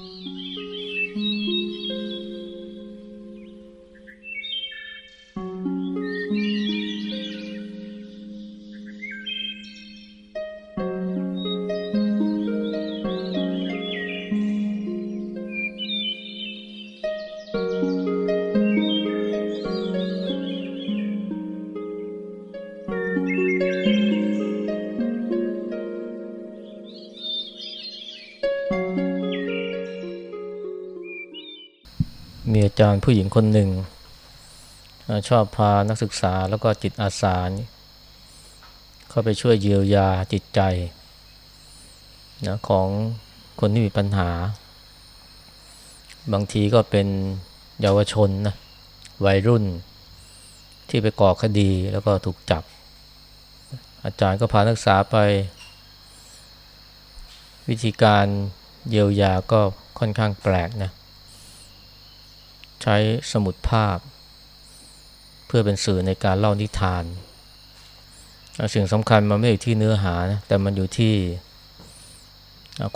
มี จารย์ผู้หญิงคนหนึ่ง ชอบพานักศึกษาแล้วก็จิตอาสาเข้าไปช่วยเยียวยาจิตใจนะของคนที่มีปัญหา บางทีก็เป็นเยาวชนนะวัยรุ่นที่ไปก่อคดีแล้วก็ถูกจับ อาจารย์ก็พานักศึกษาไป วิธีการเยียวยาก็ค่อนข้างแปลกนะ ใช้สมุดภาพ เพื่อเป็นสื่อในการเล่านิทาน สิ่งสำคัญมันไม่อยู่ที่เนื้อหานะแต่มันอยู่ที่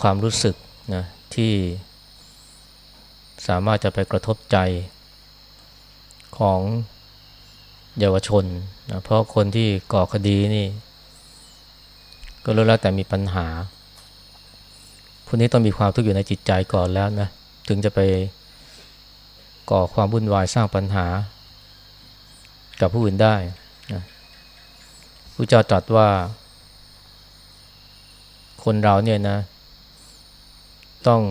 ความรู้สึกนะที่สามารถจะไปกระทบใจของเยาวชนนะเพราะคนที่ก่อคดีนี่ ก็รู้แล้วแต่มีปัญหาพวกนี้ต้องมีความทุกข์อยู่ในจิตใจก่อนแล้วนะ ถึงจะไป ก่อความวุ่นวายสร้างปัญหา กับผู้อื่นได้นะพระเจ้าตรัสว่า คนเราเนี่ยนะ ต้อง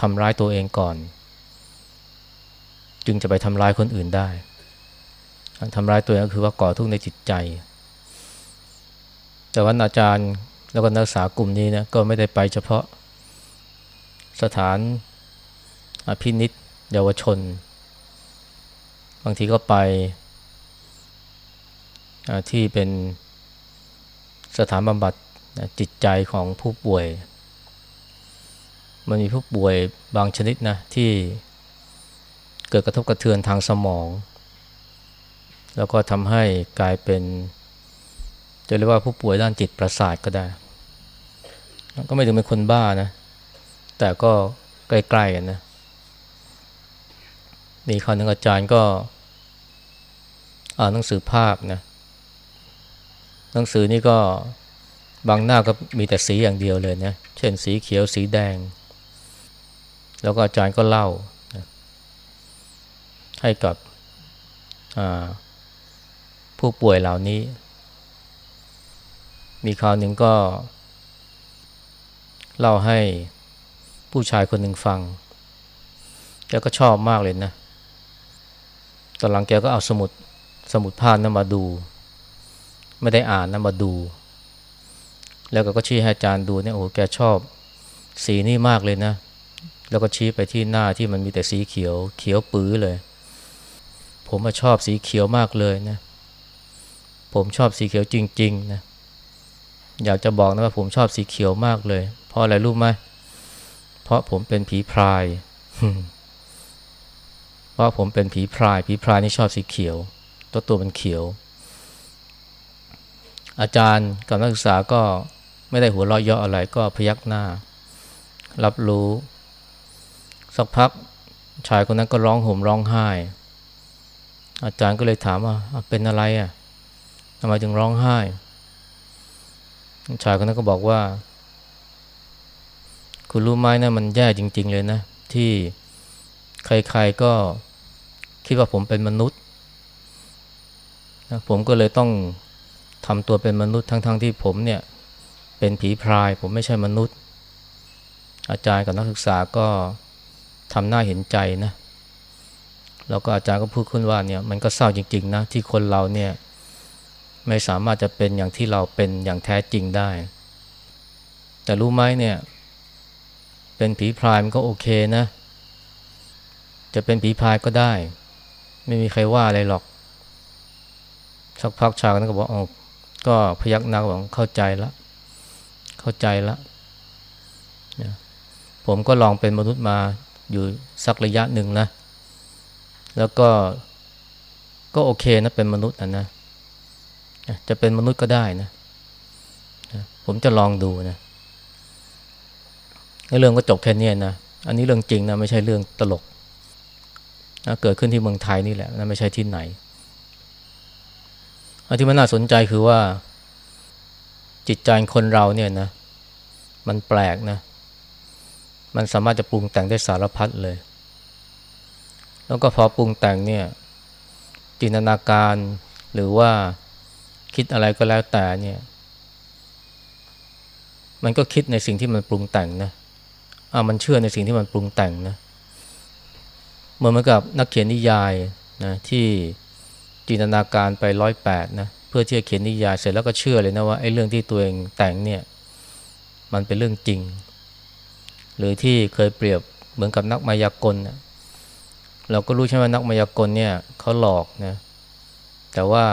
ทำร้ายตัวเองก่อน จึงจะไปทำร้ายคนอื่นได้ทำร้ายตัวเองก็คือว่าก่อทุกข์ในจิตใจ แต่ว่าอาจารย์แล้วก็นักศึกษากลุ่มนี้นะก็ไม่ได้ไปเฉพาะสถานอภินิษเยาวชน บางทีก็ไปที่เป็นสถานบำบัดจิตใจของผู้ป่วย มันมีผู้ป่วยบางชนิดนะที่เกิดกระทบกระเทือนทางสมอง แล้วก็ทำให้กลายเป็น จะเรียกว่าผู้ป่วยด้านจิตประสาทก็ได้ ก็ไม่ถึงเป็นคนบ้านะ แต่ก็ใกล้ๆกันนะ มีคราวนึงอาจารย์ก็อ่านหนังสือภาพนะหนังสือนี่ก็บางหน้าก็มีแต่สีอย่างเดียวเลยนะเช่นสีเขียวสีแดง แล้วก็อาจารย์ก็เล่าให้กับผู้ป่วยเหล่านี้ มีคราวหนึ่งก็ เล่าให้ผู้ชายคนหนึ่งฟังแกก็ชอบมากเลยนะ ตอนหลังแกก็เอาสมุดสมุดภาพนั้นมาดู ไม่ได้อ่านนะมาดู แล้วก็ชี้ให้อาจารย์ดูเนี่ยโอ้แกชอบสีนี่มากเลยนะ แล้วก็ชี้ไปที่หน้าที่มันมีแต่สีเขียวเขียวปื้อเลย ผมมาชอบสีเขียวมากเลยนะ ผมชอบสีเขียวจริง ๆ นะ อยากจะบอกนะว่าผมชอบสีเขียวมากเลย เพราะอะไรรู้ไหมเพราะผมเป็นผีพราย เพราผมเป็นผีพราย ผีพรายนี่ชอบสีเขียว ตัวตัวมันเขียว อาจารย์กับนักศึกษาก็ไม่ได้หัวเราะเยาะอะไรก็พยักหน้า รับรู้ สักพักชายคนนั้นก็ร้องห่มร้องไห้ อาจารย์ก็เลยถามว่าเป็นอะไรอะทำไมจึงร้องไห้ ชายคนนั้นก็บอกว่า คุณรู้ไหมนะมันแย่จริง ๆ เลยนะ ที่ ใครๆก็คิดว่าผมเป็นมนุษย์นะผมก็เลยต้องทำตัวเป็นมนุษย์ทั้งๆทที่ผมเนี่ยเป็นผีพราย ผมไม่ใช่มนุษย์ อาจารย์กับนักศึกษาก็ทำหน้าเห็นใจนะแล้วก็อาจารย์ก็พูดขึ้นว่าเนี่ยมันก็เศร้าจริงๆนะที่คนเราเนี่ยไม่สามารถจะเป็นอย่างที่เราเป็นอย่างแท้จริงได้ แต่รู้ไหมเนี่ย เป็นผีพรายมันก็โอเคนะ จะเป็นผีพายก็ได้ ไม่มีใครว่าอะไรหรอก สักพักชาวนั้นก็บอกอ๋อก็พยักหน้าบอกเข้าใจละ เข้าใจละผมก็ลองเป็นมนุษย์มาอยู่สักระยะหนึ่งนะ แล้วก็ก็โอเคนะเป็นมนุษย์นะนะจะเป็นมนุษย์ก็ได้นะ ผมจะลองดูนะเรื่องก็จบแค่นี้นะ อันนี้เรื่องจริงนะ ไม่ใช่เรื่องตลก นะเกิดขึ้นที่เมืองไทยนี่แหละนะไม่ใช่ที่ไหนอันที่มันน่าสนใจคือว่า จิตใจคนเราเนี่ยนะ มันแปลกนะ มันสามารถจะปรุงแต่งได้สารพัดเลย แล้วก็พอปรุงแต่งเนี่ย จินตนาการหรือว่าคิดอะไรก็แล้วแต่เนี่ย มันก็คิดในสิ่งที่มันปรุงแต่งนะอ่ามันเชื่อในสิ่งที่มันปรุงแต่งนะเหมือนกับนักเขียนนิยายนะที่จินตนาการไปร้อยแปดนะเพื่อที่จะเขียนนิยายเสร็จแล้วก็เชื่อเลยนะว่าไอ้เรื่องที่ตัวเองแต่งเนี่ยมันเป็นเรื่องจริง หรือที่เคยเปรียบเหมือนกับนักมายากลนะเราก็รู้ใช่ไหมนักมายากลเนี่ยเขาหลอกนะแต่ว่า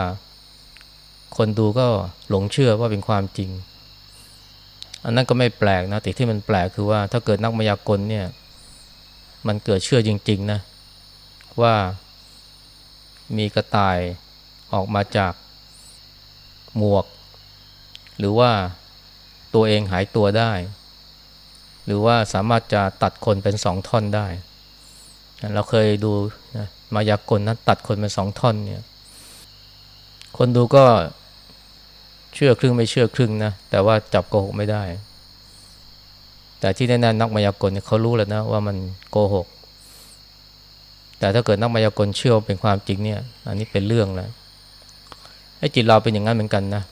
คนดูก็หลงเชื่อว่าเป็นความจริง อันนั้นก็ไม่แปลกนะแต่ที่มันแปลกคือว่าถ้าเกิดนักมายากลเนี่ยมันเกิดเชื่อจริง ๆ นะ ว่ามีกระต่ายออกมาจากหมวก หรือว่าตัวเองหายตัวได้ หรือว่าสามารถจะตัดคนเป็นสองท่อนได้ เราเคยดูนะมายากลนะตัดคนเป็นสองท่อนเนี่ยคนดูก็เชื่อครึ่งไม่เชื่อครึ่งนะแต่ว่าจับโกหกไม่ได้ แต่ที่แน่ๆนักมายากลเขารู้แล้วนะว่ามันโกหก แต่ถ้าเกิดนักมายากลเชื่อเป็นความจริงเนี่ย อันนี้เป็นเรื่องแล้วไอ้จิตเราเป็นอย่างนั้นเหมือนกันนะ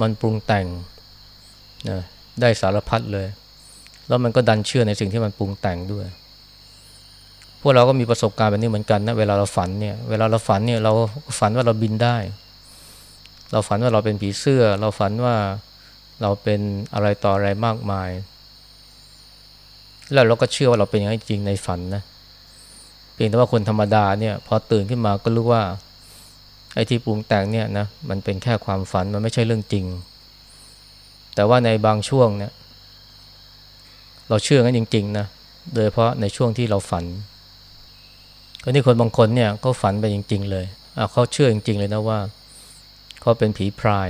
มันปรุงแต่งนะได้สารพัดเลย แล้วมันก็ดันเชื่อในสิ่งที่มันปรุงแต่งด้วย พวกเราก็มีประสบการณ์แบบนี้เหมือนกันนะ เวลาเราฝันเนี่ย เวลาเราฝันเนี่ย เราฝันว่าเราบินได้ เราฝันว่าเราเป็นผีเสื้อ เราฝันว่าเราเป็นอะไรต่ออะไรมากมาย แล้วเราก็เชื่อว่าเราเป็นอย่างนั้นจริงในฝันนะเเพียงแต่ว่าคนธรรมดาเนี่ยพอตื่นขึ้นมาก็รู้ว่าไอ้ที่ปรุงแต่งเนี่ยนะมันเป็นแค่ความฝันมันไม่ใช่เรื่องจริง แต่ว่าในบางช่วงเนี่ยเราเชื่องั้นจริงๆนะโดยเพราะในช่วงที่เราฝันก็นี่คนบางคนเนี่ยก็ฝันไปจริง ๆ เลยเขาเชื่อจริง ๆ เลยนะว่าเขาเป็นผีพราย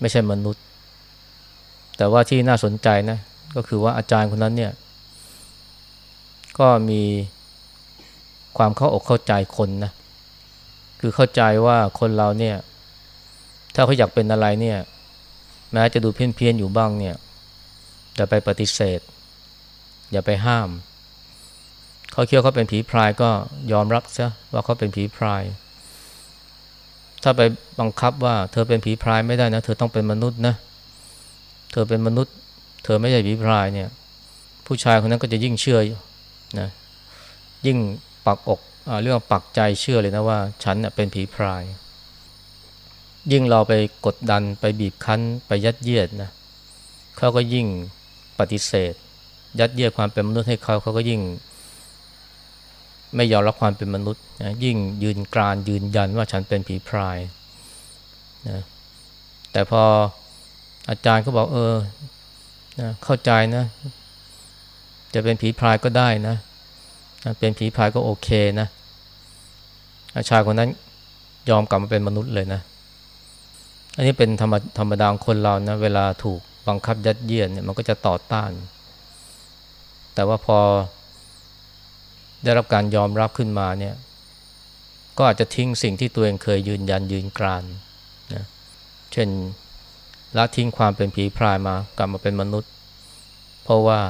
ไม่ใช่มนุษย์ แต่ว่าที่น่าสนใจนะก็คือว่าอาจารย์คนนั้นเนี่ยก็มี ความเข้าอกเข้าใจคนนะคือเข้าใจว่าคนเราเนี่ย ถ้าเขาอยากเป็นอะไรเนี่ย แม้จะดูเพี้ยนเพียนอยู่บ้างเนี่ยอย่าไปปฏิเสธ อย่าไปห้ามเขาเคี่ยวเขาเป็นผีพรายก็ยอมรับซะว่าเขาเป็นผีพราย ถ้าไปบังคับว่า เธอเป็นผีพรายไม่ได้นะ เธอต้องเป็นมนุษย์นะ เธอเป็นมนุษย์ เธอไม่ใช่ผีพรายเนี่ย ผู้ชายคนนั้นก็จะยิ่งเชื่อนะยิ่ง ปักอกเรื่องปักใจเชื่อเลยนะว่า ฉันเป็นผีพราย ยิ่งเราไปกดดันไปบีบคั้นไปยัดเยียดนะเขาก็ยิ่งปฏิเสธ ยัดเยียดความเป็นมนุษย์ให้เขาเขาก็ยิ่ง ไม่ยอมรับความเป็นมนุษย์นะยิ่งยืนกรานยืนยันว่าฉันเป็นผีพรายนะแต่พออาจารย์เขาบอกเออนะเข้าใจนะ จะเป็นผีพรายก็ได้นะ เป็นผีพายก็โอเคนะชายคนนั้นยอมกลับมาเป็นมนุษย์เลยนะ อันนี้เป็นธรรมธรรมดาของคนเรานะ เวลาถูกบังคับยัดเยียดเนี่ยมันก็จะต่อต้าน แต่ว่าพอได้รับการยอมรับขึ้นมาเนี่ย ก็อาจจะทิ้งสิ่งที่ตัวเองเคยยืนยันยืนกรานนะเช่นละทิ้งความเป็นผีพรายมากลับมาเป็นมนุษย์ เพราะว่า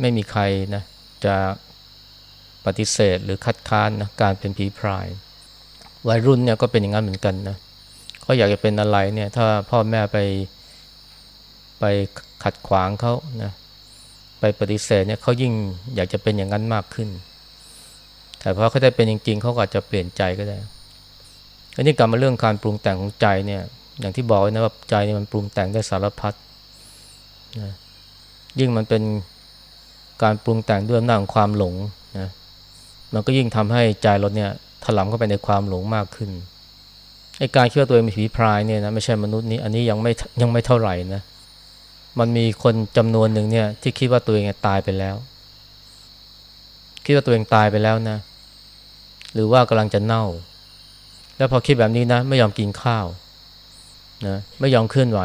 ไม่มีใครนะจะปฏิเสธหรือคัดค้านนะการเป็นผีพราย วัยรุ่นเนี่ยก็เป็นอย่างนั้นเหมือนกันนะเขาอยากจะเป็นอะไรเนี่ยถ้าพ่อแม่ไปไปขัดขวางเขานะไปปฏิเสธเนี่ยเขายิ่งอยากจะเป็นอย่างนั้นมากขึ้น แต่พอเขาได้เป็นจริงๆเขาก็อาจจะเปลี่ยนใจก็ได้อันนี้กลับมาเรื่องการปรุงแต่งของใจเนี่ย อย่างที่บอกนะว่าใจเนี่ยมันปรุงแต่งได้สารพัดนะยิ่งมันเป็น การปรุงแต่งด้วยอำนาจของความหลงนะมันก็ยิ่งทำให้ใจเราเนี่ยถลำเข้าไปในความหลงมากขึ้นไอ้การคิดว่าตัวเองเป็นผีพรายเนี่ยนะไม่ใช่มนุษย์นี้อันนี้ยังไม่ยังไม่เท่าไหร่นะมันมีคนจำนวนหนึ่งเนี่ยที่คิดว่าตัวเองตายไปแล้ว คิดว่าตัวเองตายไปแล้วนะ หรือว่ากำลังจะเน่า แล้วพอคิดแบบนี้นะไม่ยอมกินข้าวนะไม่ยอมเคลื่อนไหว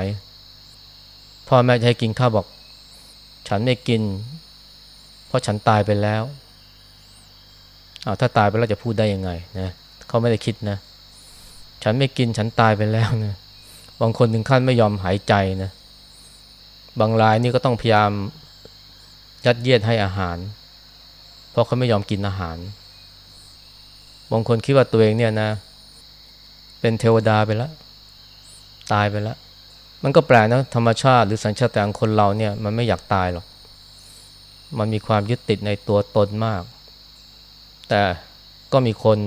พ่อแม่จะให้กินข้าวบอก ฉันไม่กิน ราะฉันตายไปแล้วอาถ้าตายไปแล้วจะพูดได้ยังไงนะเขาไม่ได้คิดนะ ฉันไม่กินฉันตายไปแล้วนะบางคนถึงขั้นไม่ยอมหายใจนะบางรายนี่ก็ต้องพยายามยัดเยียดให้อาหาร เพราะเขาไม่ยอมกินอาหาร บางคนคิดว่าตัวเองเนี่ยนะ เป็นเทวดาไปแล้ว ตายไปแล้ว มันก็แปลกนะธรรมชาติหรือสัญชาตญาณคนเราเนี่ย มันไม่อยากตายหรอก มันมีความยึดติดในตัวตนมาก แต่ก็มีคน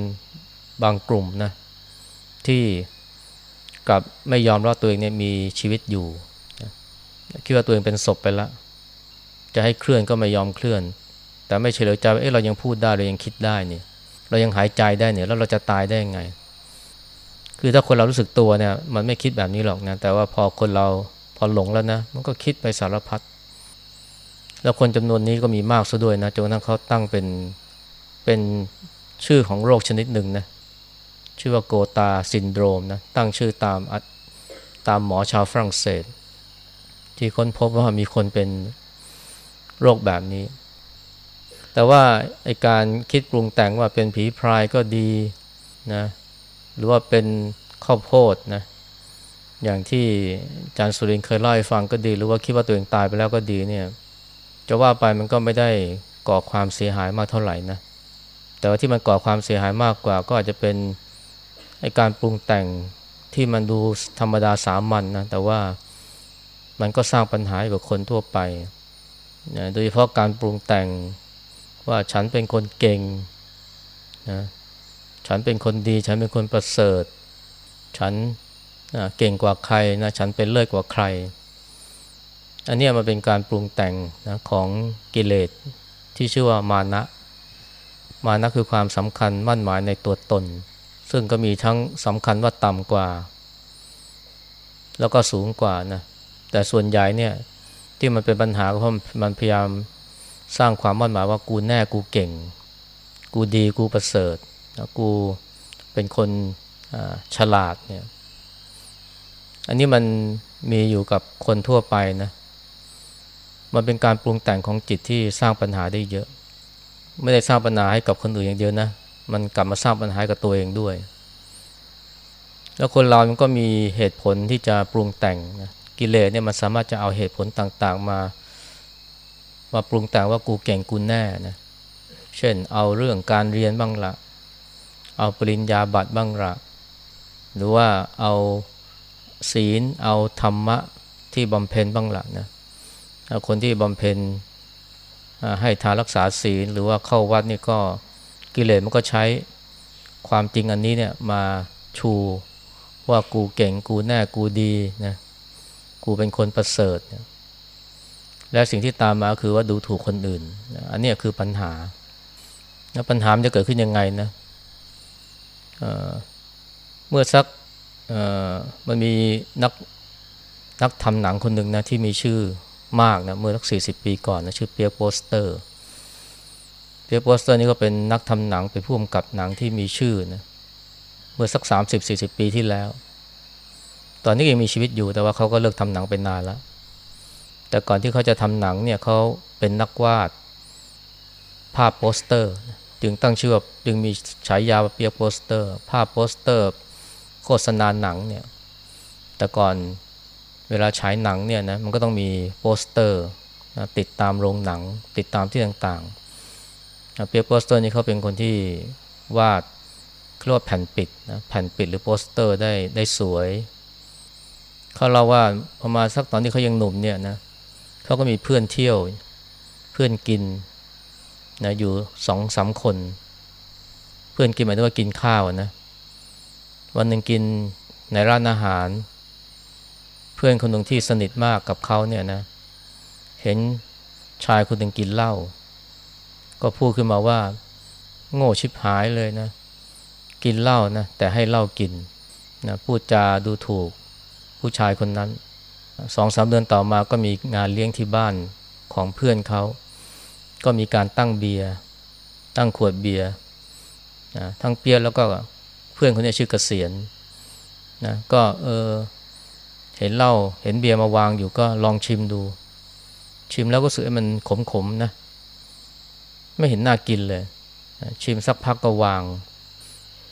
บางกลุ่มนะที่กลับไม่ยอมรับตัวเองเนี่ยมีชีวิตอยู่คิดว่าตัวเองเป็นศพไปแล้วจะให้เคลื่อนก็ไม่ยอมเคลื่อน แต่ไม่เฉลียวใจว่าเอ๊ะเรายังพูดได้เรายังคิดได้เนี่ย เรายังหายใจได้เนี่ยแล้วเราจะตายได้ยังไง คือถ้าคนเรารู้สึกตัวเนี่ย มันไม่คิดแบบนี้หรอกนะแต่ว่าพอคนเราพอหลงแล้วนะ มันก็คิดไปสารพัด แล้วคนจำนวนนี้ก็มีมากซะด้วยนะจนกระทั่งเขาตั้งเป็นเป็นชื่อของโรคชนิดหนึ่งนะชื่อว่าโกตาซินโดรมนะตั้งชื่อตามตามหมอชาวฝรั่งเศส ที่ค้นพบว่ามีคนเป็นโรคแบบนี้ แต่ว่าไอการคิดปรุงแต่งว่าเป็นผีพรายก็ดีนะหรือว่าเป็นข้าวโพดนะอย่างที่อาจารย์สุรินเคยเล่าให้ฟังก็ดี หรือว่าคิดว่าตัวเองตายไปแล้วก็ดีเนี่ย จะว่าไปมันก็ไม่ได้ก่อความเสียหายมากเท่าไหร่นะแต่ว่าที่มันก่อความเสียหายมากกว่า ก็อาจจะเป็นไอการปรุงแต่งที่มันดูธรรมดาสามัญนนะแต่ว่ามันก็สร้างปัญหากับคนทั่วไปนะโดยเฉพาะการปรุงแต่งว่าฉันเป็นคนเก่งนะฉันเป็นคนดี ฉันเป็นคนประเสริฐ ฉันนะเก่งกว่าใครนะฉันเป็นเลิศกว่าใคร อันนี้มันเป็นการปรุงแต่งนะของกิเลสที่ชื่อว่ามานะ มานะคือความสำคัญมั่นหมายในตัวตน ซึ่งก็มีทั้งสำคัญว่าต่ำกว่า แล้วก็สูงกว่านะแต่ส่วนใหญ่เนี่ยที่มันเป็นปัญหาเพราะมันพยายามสร้างความมั่นหมายว่ากูแน่กูเก่ง กูดีกูประเสริฐกูเป็นคนฉลาดเนี่ยอันนี้มันมีอยู่กับคนทั่วไปนะ มันเป็นการปรุงแต่งของจิตที่สร้างปัญหาได้เยอะ ไม่ได้สร้างปัญหาให้กับคนอื่นอย่างเดียวนะ มันกลับมาสร้างปัญหากับตัวเองด้วย แล้วคนเรามันก็มีเหตุผลที่จะปรุงแต่งนะกิเลสเนี่ยมันสามารถจะเอาเหตุผลต่างๆ มามาปรุงแต่งว่ากูเก่งกูแน่นะ เช่นเอาเรื่องการเรียนบ้างละ เอาปริญญาบัตรบ้างละ หรือว่าเอาศีล เอาธรรมะที่บำเพ็ญบ้างละนะ คนที่บำเพ็ญให้ทานรักษาศีลหรือว่าเข้าวัดนี่ก็กิเลสมันก็ใช้ความจริงอันนี้เนี่ยมาชูว่ากูเก่งกูแน่กูดีนะกูเป็นคนประเสริฐและสิ่งที่ตามมาคือว่าดูถูกคนอื่นอันนี้คือปัญหาแล้วปัญหาจะเกิดขึ้นยังไงนะเเมื่อสักมันมีนักนักทำหนังคนหนึ่งนะที่มีชื่อ มากนะเมื่อสักสี่สิบปีก่อนนะชื่อเปียโปสเตอร์ เปียโปสเตอร์นี่ก็เป็นนักทำหนังเป็นผู้กำกับหนังที่มีชื่อนะเมื่อสักสามสิบสี่สิบปีที่แล้ว ตอนนี้ยังมีชีวิตอยู่แต่ว่าเขาก็เลิกทำหนังไปนานแล้ว แต่ก่อนที่เขาจะทำหนังเนี่ยเขาเป็นนักวาดภาพโปสเตอร์ จึงตั้งชื่อว่าจึงมีฉายาเปียโปสเตอร์ ภาพโปสเตอร์ โฆษณาหนังเนี่ยแต่ก่อน เวลาฉายหนังเนี่ยนะมันก็ต้องมีโปสเตอร์นะติดตามโรงหนัง ติดตามที่ต่างๆเปียโปสเตอร์นี่เขาเป็นคนที่วาดเรียกว่าแผ่นปิดนะแผ่นปิดหรือโปสเตอร์ได้ได้สวยเขาเล่าว่าประมาณสักตอนที่เขายังหนุ่มเนี่ยนะเขาก็มีเพื่อนเที่ยวเพื่อนกินนะอยู่สองสามคน เพื่อนกินหมายถึงว่ากินข้าวนะวันหนึ่งกินในร้านอาหาร เพื่อนคนหนึ่งที่สนิทมากกับเขาเนี่ยนะ เห็นชายคนหนึ่งกินเหล้าก็พูดขึ้นมาว่า โง่ชิบหายเลยนะ กินเหล้านะ แต่ให้เหล้ากินนะพูดจาดูถูกผู้ชายคนนั้นสองสามเดือนต่อมาก็มีงานเลี้ยงที่บ้านของเพื่อนเขา ก็มีการตั้งเบียร์ตั้งขวดเบียร์นะทั้งเปียแล้วก็เพื่อนคนนี้ชื่อเกษียณนะก็เออ เห็นเหล้าเห็นเบียร์มาวางอยู่ก็ลองชิมดู ชิมแล้วก็สึกมันขมๆนะ ไม่เห็นน่ากินเลย ชิมสักพักก็วาง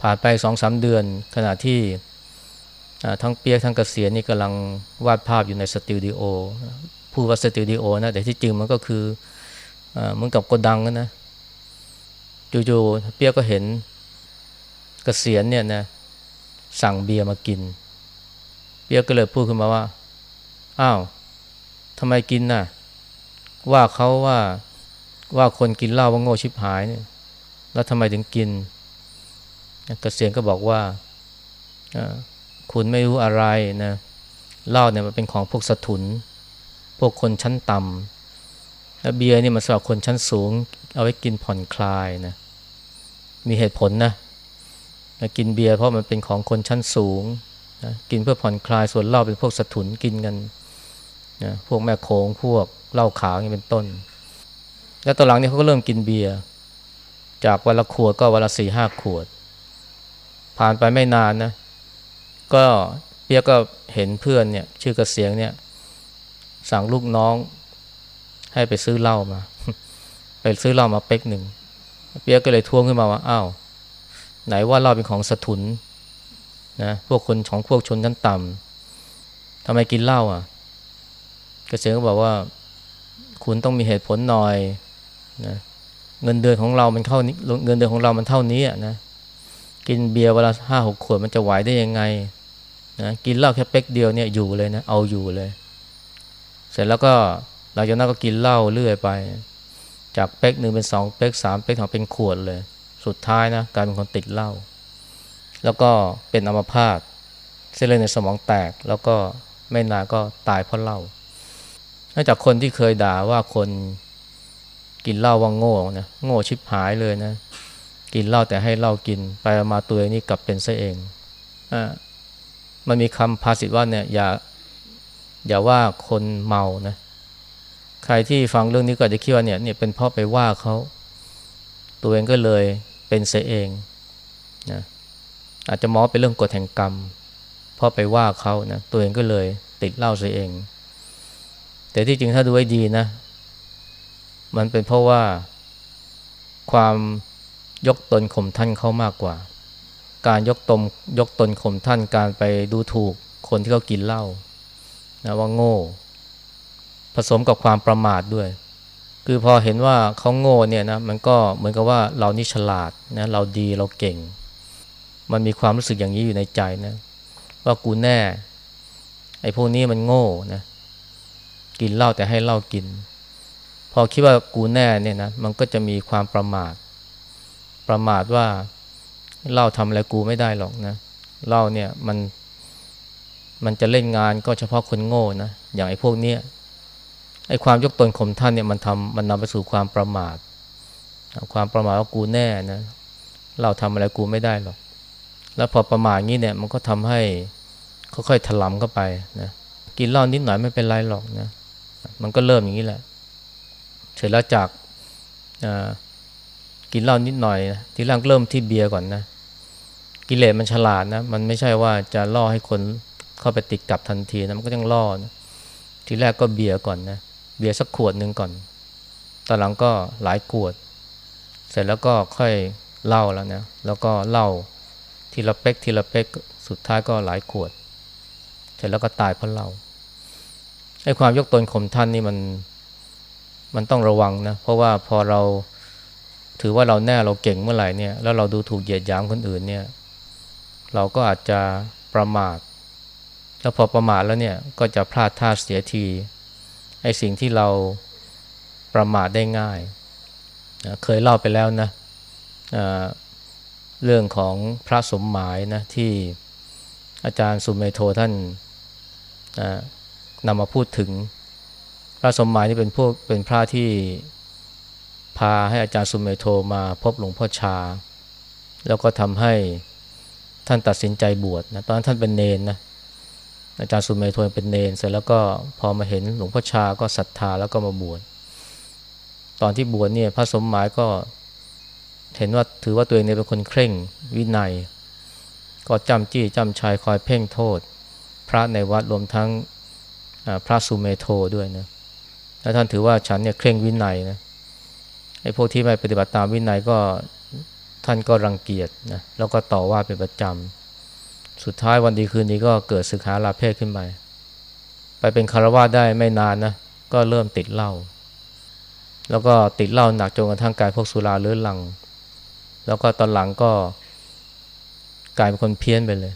ผ่านไปสองสามเดือน ขณะที่ทั้งเปียกทั้งเกษียณนี่กำลังวาดภาพอยู่ในสตูดิโอพูดว่าสตูดิโอนะแต่ที่จริงมันก็คือเหมือนกับโกดังนะจู่ๆเปียกก็เห็นเกษียณเนี่ยนะสั่งเบียร์มากิน เปียกก็เลยพูดขึ้นมาว่า อ้าวทำไมกินน่ะ ว่าเขาว่าว่าคนกินเหล้าว่าโง่ชิบหายเนี่ย แล้วทำไมถึงกินกเกษียณก็บอกว่าคุณไม่รู้อะไรนะเหล้าเนี่ยมันเป็นของพวกสถุน พวกคนชั้นต่ำแล้วเบียร์นี่มันสำหรับคนชั้นสูง เอาไว้กินผ่อนคลายนะมีเหตุผลนะกินเบียร์เพราะมันเป็นของคนชั้นสูง นะกินเพื่อผ่อนคลายส่วนเหล้าเป็นพวกสถุนกินกันนะพวกแม่โขงพวกเหล้าขาวนี่เป็นต้น แล้วตอนหลังนี่เขาก็เริ่มกินเบียร์จากวันละขวดก็วันละสี่ห้าขวด ผ่านไปไม่นานนะ ก็เปียกก็เห็นเพื่อนเนี่ยชื่อกระเสียงเนี่ย สั่งลูกน้อง ให้ไปซื้อเหล้ามา ไปซื้อเหล้ามาเป๊กหนึ่งเปียกก็เลยทวงขึ้นมาว่าอ้าวไหนว่าเหล้าเป็นของสถุน นะพวกคนของพวกชนชั้นต่ำทำไมกินเหล้าอะกระเสียงก็บอกว่า คุณต้องมีเหตุผลหน่อยนะเงินเดือนของเรามันเท่านี้เงินเดือนของเรามันเท่านี้นะกินเบียร์เวลาห้าหกขวดมันจะไหวได้ยังไงนะกินเหล้าแค่เป๊กเดียวเนี่ยอยู่เลยนะเอาอยู่เลย เสร็จแล้วก็หลังจากนั้นก็กินเหล้าเรื่อยไป จากเป๊กหนึ่งเป็นสองเป๊กสามเป๊กถึงเป็นขวดเลย สุดท้ายนะกลายเป็นคนติดเหล้า แล้วก็เป็นอัมพาตเส้นเลือดในสมองแตก แล้วก็ไม่นานก็ตายเพราะเหล้านอกจากคนที่เคยด่าว่าคนกินเหล้าว่างโง่นะโง่ชิบหายเลยนะ กินเหล้าแต่ให้เหล้ากินไปมาตัวเองนี่กลับเป็นซะเองอ่ามันมีคำภาษิตว่าเนี่ยอย่าอย่าว่าคนเมานะใครที่ฟังเรื่องนี้ก็จะคิดว่าเนี่ยเนี่ยเป็นเพราะไปว่าเขาตัวเองก็เลยเป็นเสียเองนะ อาจจะมองเป็นเรื่องกฎแห่งกรรมเพราะไปว่าเขานะตัวเองก็เลยติดเหล้าเสียเอง แต่ที่จริงถ้าดูให้ดีนะ มันเป็นเพราะว่าความยกตนข่มท่านเขามากกว่า การยกตนยกตนข่มท่านการไปดูถูกคนที่เขากินเหล้านะว่าโง่ ผสมกับความประมาทด้วย คือพอเห็นว่าเขาโง่เนี่ยนะมันก็เหมือนกับว่าเรานี่ฉลาดนะเราดีเราเก่ง มันมีความรู้สึกอย่างนี้อยู่ในใจนะ ว่ากูแน่ ไอ้พวกนี้มันโง่นะ กินเหล้าแต่ให้เหล้ากิน พอคิดว่ากูแน่เนี่ยนะ มันก็จะมีความประมาท ประมาทว่าเหล่าทำอะไรกูไม่ได้หรอกนะเหล่าเนี่ยมันมันจะเล่นงานก็เฉพาะคนโง่นะ อย่างไอ้พวกเนี้ยไอ้ความยกตนข่มท่านเนี่ยมันทำมันนำไปสู่ความประมาท ความประมาทว่ากูแน่นะ เราทำอะไรกูไม่ได้หรอก แล้วพอประมาทงี้เนี่ยมันก็ทำให้ค่อยๆถลำเข้าไปนะกินเหล้านิดหน่อยไม่เป็นไรหรอกนะมันก็เริ่มอย่างนี้แหละ เสร็จแล้วจากกินเหล้านิดหน่อยนะทีแรกเริ่มที่เบียร์ก่อนนะกิเลสมันฉลาดนะมันไม่ใช่ว่าจะล่อให้คนเข้าไปติดกับทันทีนะมันก็ต้องล่อนะทีแรกก็เบียร์ก่อนนะเบียร์สักขวดหนึ่งก่อนตอนหลังก็หลายขวด เสร็จแล้วก็ค่อยเล่าแล้วนะแล้วก็เล่า ทีละเป๊กทีละเป๊กสุดท้ายก็หลายขวด เสร็จแล้วก็ตายเพราะเล่าไอ้ความยกตนข่มท่านนี่มันมันต้องระวังนะเพราะว่าพอเราถือว่าเราแน่เราเก่งเมื่อไหร่เนี่ยแล้วเราดูถูกเหยียดหยามคนอื่นเนี่ยเราก็อาจจะประมาท แล้วพอประมาทแล้วเนี่ยก็จะพลาดท่าเสียทีไอ้สิ่งที่เราประมาทได้ง่ายนะเคยเล่าไปแล้วนะ เรื่องของพระสมหมายนะที่อาจารย์สุมเมโทท่านนำมาพูดถึง พระสมหมายนี่เป็นพวกเป็นพระที่พาให้อาจารย์สุมเมโทมาพบหลวงพ่อชา แล้วก็ทำให้ท่านตัดสินใจบวชนะตอนนั้นท่านเป็นเนนนะอาจารย์สุเมโธเป็นเณร เสร็จแล้วก็พอมาเห็นหลวงพ่อชาก็ศรัทธาแล้วก็มาบวชตอนที่บวชเนี่ยพระสมหมายก็ เห็นว่าถือว่าตัวเองเนี่ยเป็นคนเคร่งวินัย ก็จ้ำจี้จ้ำไชคอยเพ่งโทษ พระในวัดรวมทั้งพระสุเมโธด้วยนะแล้วท่านถือว่าฉันเนี่ยเคร่งวินัยนะไอ้พวกที่ไม่ปฏิบัติตามวินัยก็ท่านก็รังเกียจนะแล้วก็ต่อว่าเป็นประจำ สุดท้ายวันดีคืนนี้ก็เกิดศึกษาลาเพศขึ้นไปไปเป็นคารวะได้ไม่นานนะก็เริ่มติดเหล้าแล้วก็ติดเหล้าหนักจนกระทั่งกลายพวกสุราเลื้อรัง แล้วก็ตอนหลังก็กลายเป็นคนเพี้ยนไปเลย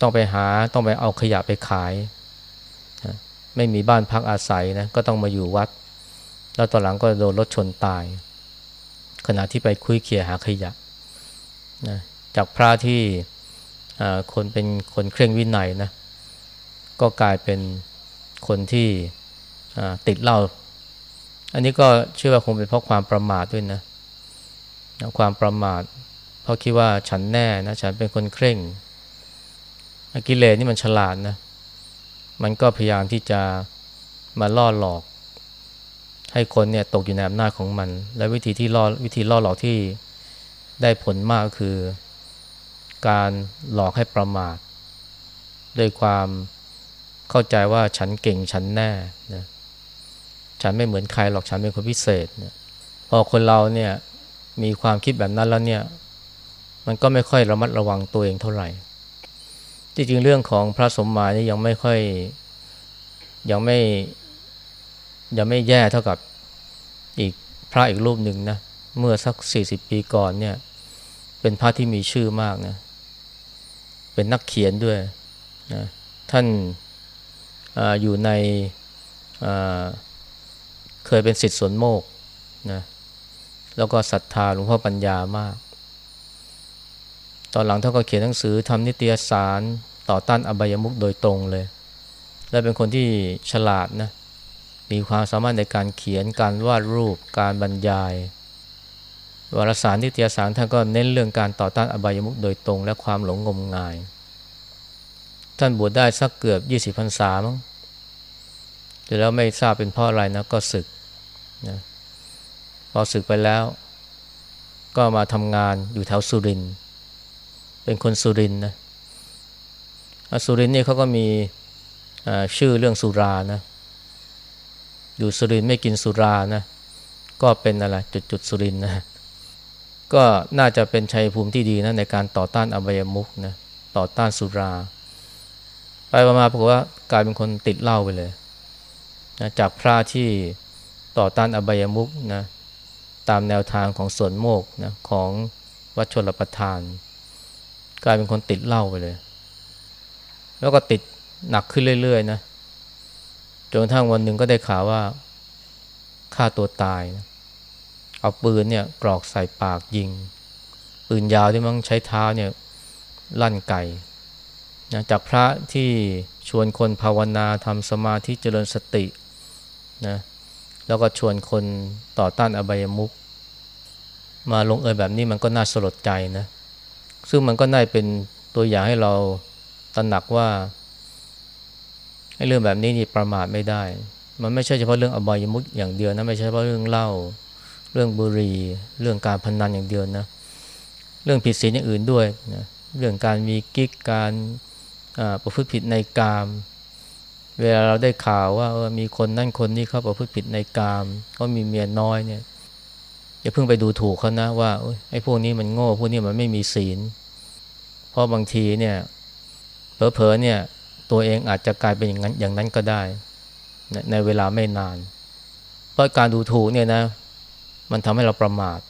ต้องไปหาต้องไปเอาขยะไปขาย ไม่มีบ้านพักอาศัยนะก็ต้องมาอยู่วัด แล้วตอนหลังก็โดนรถชนตาย ขณะที่ไปคุยเขี่ยหาขยะนะจากพระที่คนเป็นคนเคร่งวินัยนะก็กลายเป็นคนที่ติดเหล้าอันนี้ก็เชื่อว่าคงเป็นเพราะความประมาทด้วยนะ ความประมาท เพราะคิดว่าฉันแน่นะฉันเป็นคนเคร่งกิเลสนี่มันฉลาดนะ มันก็พยายามที่จะมาล่อหลอก ให้คนเนี่ยตกอยู่ในอำนาจของมัน และวิธีที่ล่อวิธีล่อหลอกที่ได้ผลมากคือ การหลอกให้ประมาทด้วยความเข้าใจว่าฉันเก่งฉันแน่นะฉันไม่เหมือนใครหรอกฉันเป็นคนพิเศษนะพอคนเราเนี่ย มีความคิดแบบนั้นแล้วเนี่ย มันก็ไม่ค่อยระมัดระวังตัวเองเท่าไหร่จริงเรื่องของพระสมมานี่ยังไม่ค่อยยังไม่ยังไม่แย่เท่ากับอีกพระอีกรูปหนึ่งนะเมื่อสักสี่สิบปีก่อนเนี่ย เป็นพระที่มีชื่อมากนะเป็นนักเขียนด้วยนะท่านออยู่ในเคยเป็นสิทธิสวนโมกนะ แล้วก็ศรัทธาหลวงพ่อปัญญามาก ตอนหลังท่านก็เขียนหนังสือทำนิตยสารต่อต้านอบายมุกโดยตรงเลย และเป็นคนที่ฉลาดนะ มีความสามารถในการเขียนการวาดรูปการบรรยายวารสารนิตยสารท่านก็เน้นเรื่องการต่อต้านอบายมุกโดยตรง และความหลงงมงาย ท่านบวชได้สักเกือบยี่สิบพรรษามั้งแต่แล้วไม่ทราบเป็นเพราะอะไรนะก็ศึกนะ พอศึกไปแล้ว ก็มาทำงานอยู่แถวสุริน เป็นคนสุรินนะสุรินนี่เขาก็มีชื่อเรื่องสุรานะ อยู่สุรินไม่กินสุรานะ ก็เป็นอะไรจุดจุดสุรินนะ ก็น่าจะเป็นชัยภูมิที่ดีนะในการต่อต้านอบายมุกนะ ต่อต้านสุรา ไปมาปรากฏว่ากลายเป็นคนติดเหล้าไปเลยนะจากพระที่ต่อต้านอบายมุกนะ ตามแนวทางของสวนโมกนะของวัดชลประทาน กลายเป็นคนติดเหล้าไปเลย แล้วก็ติดหนักขึ้นเรื่อยๆนะจนกระทั่งวันหนึ่งก็ได้ข่าวว่าฆ่าตัวตายนะเอาปืนเนี่ยกรอกใส่ปากยิง ปืนยาวที่มันใช้เท้าเนี่ยลั่นไก่นะจากพระที่ชวนคนภาวนาทำสมาธิเจริญสตินะ แล้วก็ชวนคนต่อต้านอบายมุกมาลงเอยแบบนี้มันก็น่าสลดใจนะ ซึ่งมันก็น่าเป็นตัวอย่างให้เราตระหนักว่าไอ้เรื่องแบบนี้นี่ประมาทไม่ได้ มันไม่ใช่เฉพาะเรื่องอบายมุกอย่างเดียวนะ ไม่ใช่เฉพาะเรื่องเหล้า เรื่องบุหรี่ เรื่องการพนันอย่างเดียวนะ เรื่องผิดศีลอย่างอื่นด้วยนะ เรื่องการมีกิ๊ก การประพฤติผิดในกาม เวลาเราได้ข่าวว่าเออมีคนนั่นคนนี้เขาประพฤติผิดในกามเขามีเมียน้อยเนี่ยอย่าเพิ่งไปดูถูกเขานะว่าไอ้พวกนี้มันโง่พวกนี้มันไม่มีศีล เพราะบางทีเนี่ยเผลอๆเนี่ยตัวเองอาจจะกลายเป็นอย่างนั้นอย่างนั้นก็ได้ ในเวลาไม่นาน เพราะการดูถูกเนี่ยนะ มันทำให้เราประมาท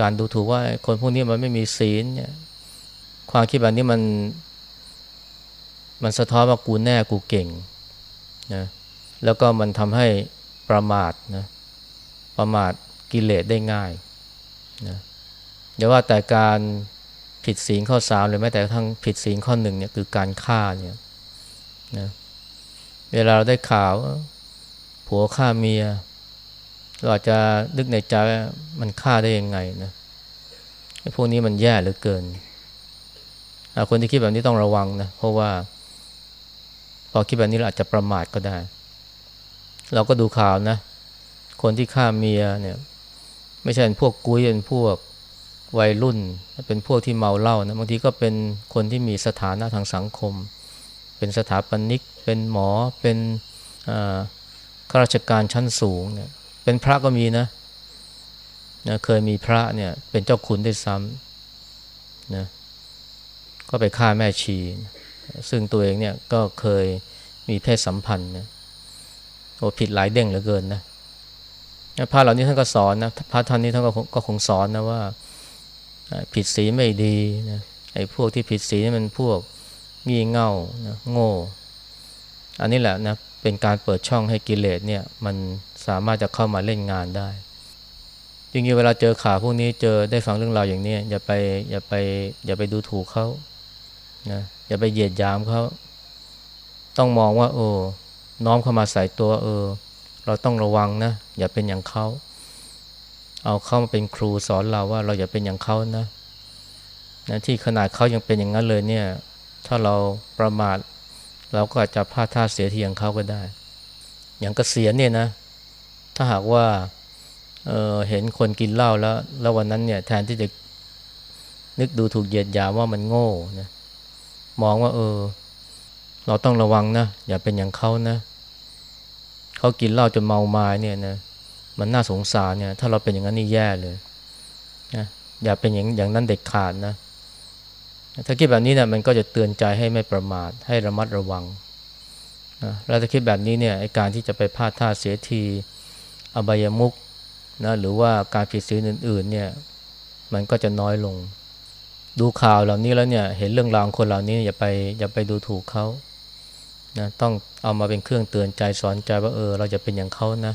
การดูถูกว่าคนพวกนี้มันไม่มีศีลเนี่ยความคิดแบบนี้มัน มันสะท้อนว่ากูแน่กูเก่งนะแล้วก็มันทำให้ประมาทนะประมาทกิเลสได้ง่ายนะอย่าว่าแต่การผิดศีลข้อสามหรือแม้แต่ทั้งผิดศีลข้อหนึ่งเนี่ยคือการฆ่าเนี่ยนะเวลาเราได้ข่าว ผัวฆ่าเมีย เราอาจจะนึกในใจว่ามันฆ่าได้ยังไงนะไอ้พวกนี้มันแย่เหลือเกินคนที่คิดแบบนี้ต้องระวังนะเพราะว่า พอคิดแบบนี้เราอาจจะประมาทก็ได้ เราก็ดูข่าวนะ คนที่ฆ่าเมียเนี่ยไม่ใช่เป็นพวกกุ้ยเป็นพวกวัยรุ่น เป็นพวกที่เมาเหล้านะบางทีก็เป็นคนที่มีสถานะทางสังคม เป็นสถาปนิก เป็นหมอเป็นข้าราชการชั้นสูงเนี่ยเป็นพระก็มีนะนะเคยมีพระเนี่ยเป็นเจ้าคุณได้ซ้ำนะก็ไปฆ่าแม่ชี ซึ่งตัวเองเนี่ยก็เคยมีเพศสัมพันธ์นะโอ้ผิดหลายเด้งเหลือเกินนะพระเหล่านี้ท่านก็สอนนะพระท่านนี้ท่านก็คงสอนนะว่าผิดศีลไม่ดีนะไอ้พวกที่ผิดศีลนี่มันพวกงี่เง่านะโง่ อันนี้แหละนะเป็นการเปิดช่องให้กิเลสเนี่ย มันสามารถจะเข้ามาเล่นงานได้จริงๆเวลาเจอข่าวพวกนี้เจอได้ฟังเรื่องราวอย่างนี้อย่าไปอย่าไปอย่าไปดูถูกเขานะ อย่าไปเหยียดยามเขาต้องมองว่า โอ้น้อมเข้ามาใส่ตัว เออ เราต้องระวังนะ อย่าเป็นอย่างเขาเอาเข้ามาเป็นครูสอนเราว่า เราอย่าเป็นอย่างเขานะนะที่ขนาดเขายังเป็นอย่างนั้นเลยเนี่ย ถ้าเราประมาทเราก็อาจจะพลาดท่าเสียทีอย่างเขาก็ได้ อย่างกเกษียณเนี่ยนะ ถ้าหากว่าเเห็นคนกินเหล้าแล้ว แล้ววันนั้นเนี่ยแทนที่จะนึกดูถูกเหยียดหยามว่ามันโง่นะ มองว่า เออ เราต้องระวังนะ อย่าเป็นอย่างเขานะเขากินเหล้าจนเมาไม้เนี่ยนะมันน่าสงสารเนี่ย ถ้าเราเป็นอย่างนั้นนี่แย่เลยนะอย่าเป็นอย่างอย่างนั้นเด็ดขาดนะ ถ้าคิดแบบนี้เนี่ยมันก็จะเตือนใจให้ไม่ประมาท ให้ระมัดระวังนะเราจะคิดแบบนี้เนี่ยการที่จะไปพลาดท่าเสียทีอบายมุกนะหรือว่าการผิดศีลอื่น ๆ เนี่ย มันก็จะน้อยลง ดูข่าวเหล่านี้แล้วเนี่ยเห็นเรื่องราวคนเหล่านี้อย่าไปอย่าไปดูถูกเขานะต้องเอามาเป็นเครื่องเตือนใจสอนใจว่าเออ เราจะเป็นอย่างเขานะ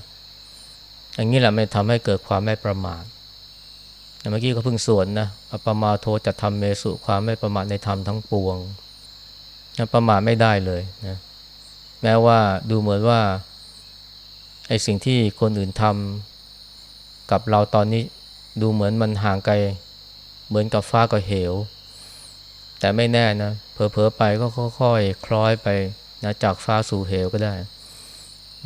อย่างนี้แหละไม่ทำให้เกิดความไม่ประมาทเมื่อกี้ก็เพิ่งสวนนะอปมาโทจะทำเมสุความไม่ประมาทในธรรมทั้งปวงประมาทไม่ได้เลยนะแม้ว่าดูเหมือนว่าไอ้สิ่งที่คนอื่นทำกับเราตอนนี้ดูเหมือนมันห่างไกล เหมือนกับฟ้ากับเหว แต่ไม่แน่นะเผลอๆไปก็ค่อยๆคล้อยไปนะจากฟ้าสู่เหวก็ได้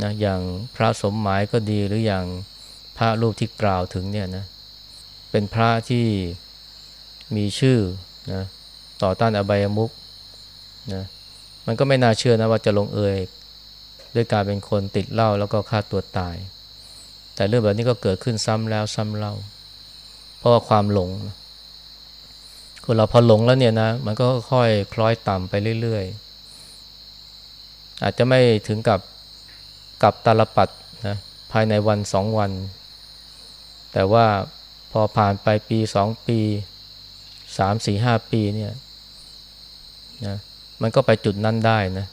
นะอย่างพระสมหมายก็ดีหรืออย่างพระรูปที่กล่าวถึงเนี่ยนะเป็นพระที่มีชื่อนะต่อต้านอบายมุกนะมันก็ไม่น่าเชื่อนะว่าจะลงเอยด้วยการเป็นคนติดเหล้าแล้วก็ฆ่าตัวตาย แต่เรื่องแบบนี้ก็เกิดขึ้นซ้ำแล้วซ้ำเล่า เพราะว่าความหลง คนเราพอหลงแล้วเนี่ยนะมันก็ค่อยคล้อยต่ำไปเรื่อยๆ อาจจะไม่ถึงกับกับตาลปัดนะภายในวันสองวัน แต่ว่าพอผ่านไปปีสองปีสามสี่ห้าปีเนี่ยนะมันก็ไปจุดนั้นได้นะ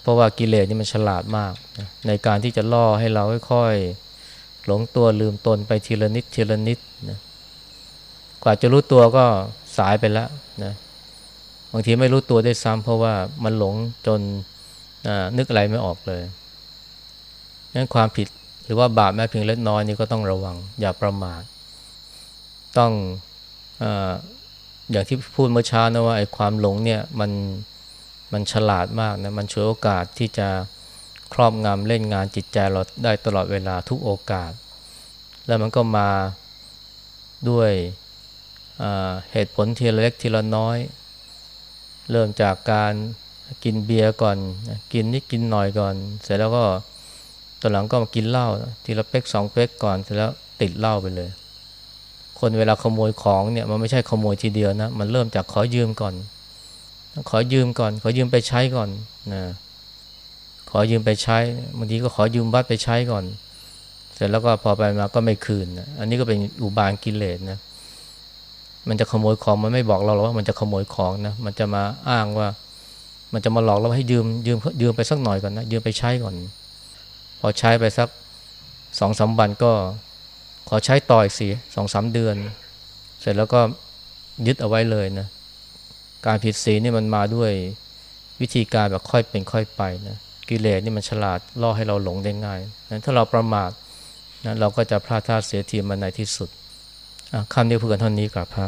เพราะว่ากิเลสนี่มันฉลาดมากนะในการที่จะล่อให้เราค่อยๆหลงตัวลืมตนไปทีละนิดทีละนิดนะ กว่าจะรู้ตัวก็สายไปแล้วนะบางทีไม่รู้ตัวได้ซ้ำเพราะว่ามันหลงจนนึกอะไรไม่ออกเลยนั้นความผิดหรือว่าบาปแม้เพียงเล็กน้อยนี่ก็ต้องระวัง อย่าประมาทต้องออย่างที่พูดเมื่อเช้านะว่าไอ้ความหลงเนี่ยมันมันฉลาดมากนะมันช่วยโอกาสที่จะครอบงำเล่นงานจิตใจเราได้ตลอดเวลาทุกโอกาส แล้วมันก็มาด้วย เหตุผลทีละเล็กทีละน้อย เริ่มจากการกินเบียร์ก่อน กินนิดกินหน่อยก่อน เสร็จแล้วก็ตอนหลังก็มากินเหล้าทีละเป๊กสองเป๊กก่อนเสร็จแล้วติดเหล้าไปเลย คนเวลาขโมยของเนี่ยมันไม่ใช่ขโมยทีเดียวนะมันเริ่มจากขอยืมก่อน ขอยืมก่อน ขอยืมไปใช้ก่อนนะขอยืมไปใช้บางทีก็ขอยืมบัตรไปใช้ก่อน เสร็จแล้วก็พอไปมาก็ไม่คืนนะอันนี้ก็เป็นอุบางกิเลสนะ มันจะขโมยของมันไม่บอกเราหรอกว่ามันจะขโมยของนะมันจะมาอ้างว่า มันจะมาหลอกเราให้ยืมยืมยืมไปสักหน่อยก่อนนะยืมไปใช้ก่อน พอใช้ไปสักสองสาวันก็ขอใช้ต่ออีกสี่สองสามเดือน เสร็จแล้วก็ยึดเอาไว้เลยนะการผิดศีลนี่มันมาด้วยวิธีการแบบค่อยเป็นค่อยไปนะกิเลสนี่มันฉลาดล่อให้เราหลงได้ง่ายนะถ้าเราประมาทนะเราก็จะพลาดท่าเสียทีมันในที่สุด คำนี้พูดกันเท่านี้กับพระ